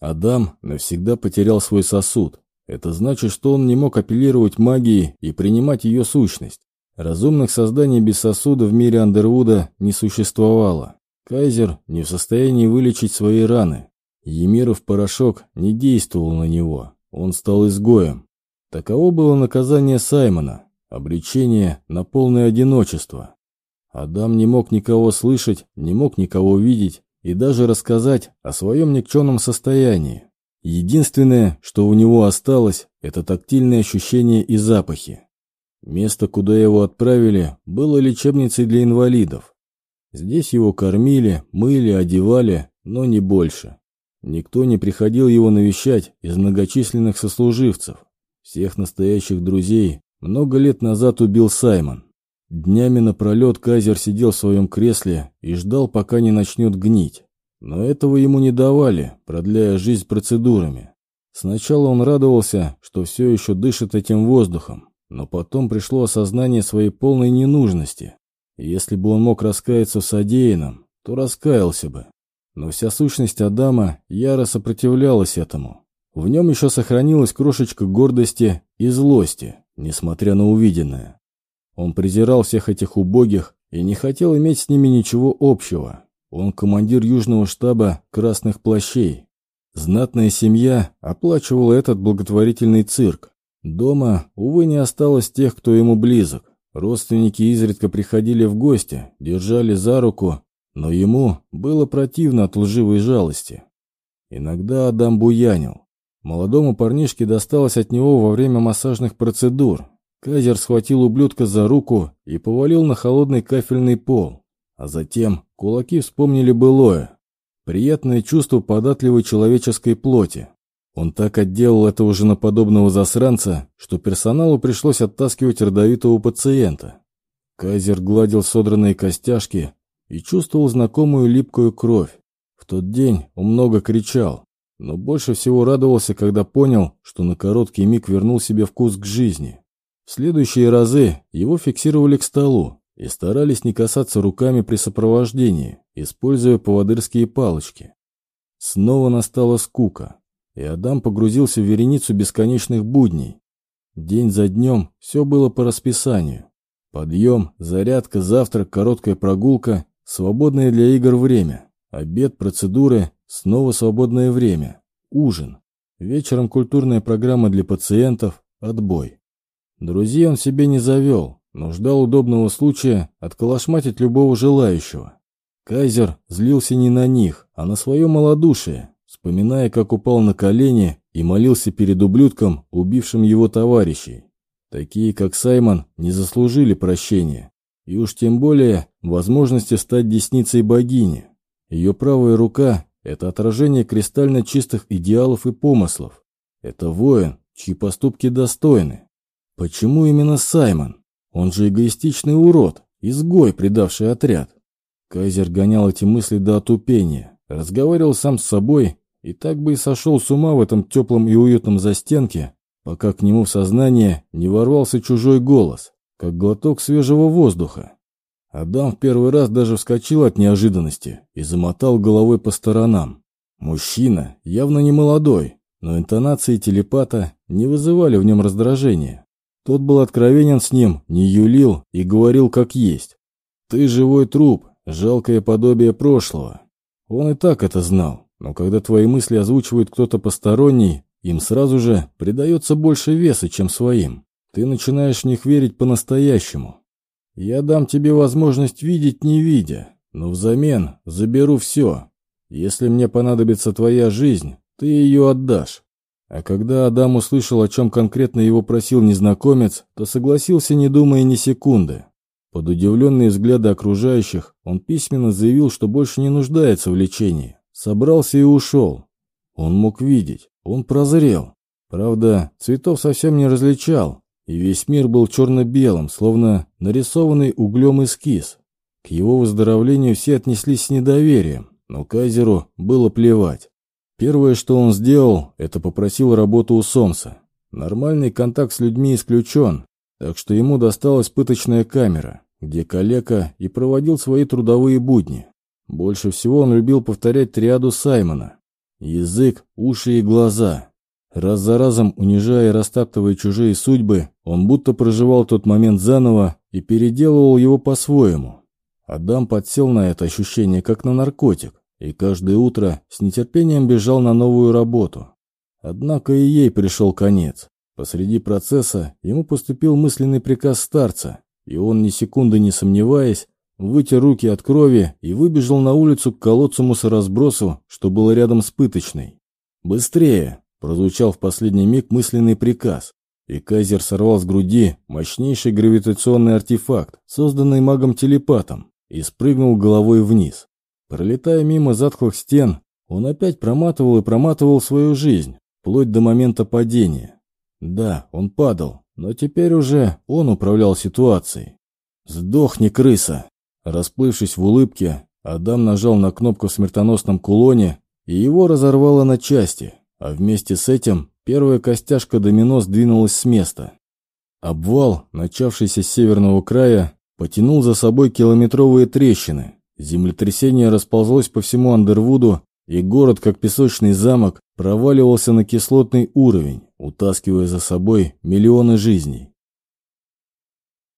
Адам навсегда потерял свой сосуд. Это значит, что он не мог апеллировать магией и принимать ее сущность. Разумных созданий без сосуда в мире Андервуда не существовало. Кайзер не в состоянии вылечить свои раны. Емиров порошок не действовал на него. Он стал изгоем. Таково было наказание Саймона. Обречение на полное одиночество. Адам не мог никого слышать, не мог никого видеть и даже рассказать о своем никчемном состоянии. Единственное, что у него осталось, это тактильные ощущения и запахи. Место, куда его отправили, было лечебницей для инвалидов. Здесь его кормили, мыли, одевали, но не больше. Никто не приходил его навещать из многочисленных сослуживцев. Всех настоящих друзей много лет назад убил Саймон. Днями напролет Кайзер сидел в своем кресле и ждал, пока не начнет гнить. Но этого ему не давали, продляя жизнь процедурами. Сначала он радовался, что все еще дышит этим воздухом, но потом пришло осознание своей полной ненужности. если бы он мог раскаяться в содеянном, то раскаялся бы. Но вся сущность Адама яро сопротивлялась этому. В нем еще сохранилась крошечка гордости и злости, несмотря на увиденное. Он презирал всех этих убогих и не хотел иметь с ними ничего общего. Он командир южного штаба «Красных плащей». Знатная семья оплачивала этот благотворительный цирк. Дома, увы, не осталось тех, кто ему близок. Родственники изредка приходили в гости, держали за руку, но ему было противно от лживой жалости. Иногда Адам буянил. Молодому парнишке досталось от него во время массажных процедур, Казер схватил ублюдка за руку и повалил на холодный кафельный пол. А затем кулаки вспомнили былое. Приятное чувство податливой человеческой плоти. Он так отделал этого женоподобного засранца, что персоналу пришлось оттаскивать родовитого пациента. Кайзер гладил содранные костяшки и чувствовал знакомую липкую кровь. В тот день он много кричал, но больше всего радовался, когда понял, что на короткий миг вернул себе вкус к жизни. В следующие разы его фиксировали к столу и старались не касаться руками при сопровождении, используя поводырские палочки. Снова настала скука, и Адам погрузился в вереницу бесконечных будней. День за днем все было по расписанию. Подъем, зарядка, завтрак, короткая прогулка, свободное для игр время, обед, процедуры, снова свободное время, ужин. Вечером культурная программа для пациентов, отбой. Друзей он себе не завел, но ждал удобного случая отколошматить любого желающего. Кайзер злился не на них, а на свое малодушие, вспоминая, как упал на колени и молился перед ублюдком, убившим его товарищей. Такие, как Саймон, не заслужили прощения, и уж тем более возможности стать десницей богини. Ее правая рука – это отражение кристально чистых идеалов и помыслов. Это воин, чьи поступки достойны. Почему именно Саймон? Он же эгоистичный урод, изгой, предавший отряд. Кайзер гонял эти мысли до отупения, разговаривал сам с собой и так бы и сошел с ума в этом теплом и уютном застенке, пока к нему в сознание не ворвался чужой голос, как глоток свежего воздуха. Адам в первый раз даже вскочил от неожиданности и замотал головой по сторонам. Мужчина, явно не молодой, но интонации телепата не вызывали в нем раздражения. Тот был откровенен с ним, не юлил и говорил как есть. «Ты живой труп, жалкое подобие прошлого». Он и так это знал, но когда твои мысли озвучивает кто-то посторонний, им сразу же придается больше веса, чем своим. Ты начинаешь в них верить по-настоящему. Я дам тебе возможность видеть, не видя, но взамен заберу все. Если мне понадобится твоя жизнь, ты ее отдашь. А когда Адам услышал, о чем конкретно его просил незнакомец, то согласился, не думая ни секунды. Под удивленные взгляды окружающих он письменно заявил, что больше не нуждается в лечении. Собрался и ушел. Он мог видеть, он прозрел. Правда, цветов совсем не различал, и весь мир был черно-белым, словно нарисованный углем эскиз. К его выздоровлению все отнеслись с недоверием, но Кайзеру было плевать. Первое, что он сделал, это попросил работу у Сомса. Нормальный контакт с людьми исключен, так что ему досталась пыточная камера, где калека и проводил свои трудовые будни. Больше всего он любил повторять триаду Саймона. Язык, уши и глаза. Раз за разом, унижая и растаптывая чужие судьбы, он будто проживал тот момент заново и переделывал его по-своему. Адам подсел на это ощущение как на наркотик, и каждое утро с нетерпением бежал на новую работу. Однако и ей пришел конец. Посреди процесса ему поступил мысленный приказ старца, и он, ни секунды не сомневаясь, вытер руки от крови и выбежал на улицу к колодцу мусоросбросу, что было рядом с пыточной. «Быстрее!» – прозвучал в последний миг мысленный приказ, и Кайзер сорвал с груди мощнейший гравитационный артефакт, созданный магом-телепатом, и спрыгнул головой вниз. Пролетая мимо затхлых стен, он опять проматывал и проматывал свою жизнь, вплоть до момента падения. Да, он падал, но теперь уже он управлял ситуацией. «Сдохни, крыса!» Расплывшись в улыбке, Адам нажал на кнопку в смертоносном кулоне, и его разорвало на части, а вместе с этим первая костяшка домино сдвинулась с места. Обвал, начавшийся с северного края, потянул за собой километровые трещины. Землетрясение расползлось по всему Андервуду, и город, как песочный замок, проваливался на кислотный уровень, утаскивая за собой миллионы жизней.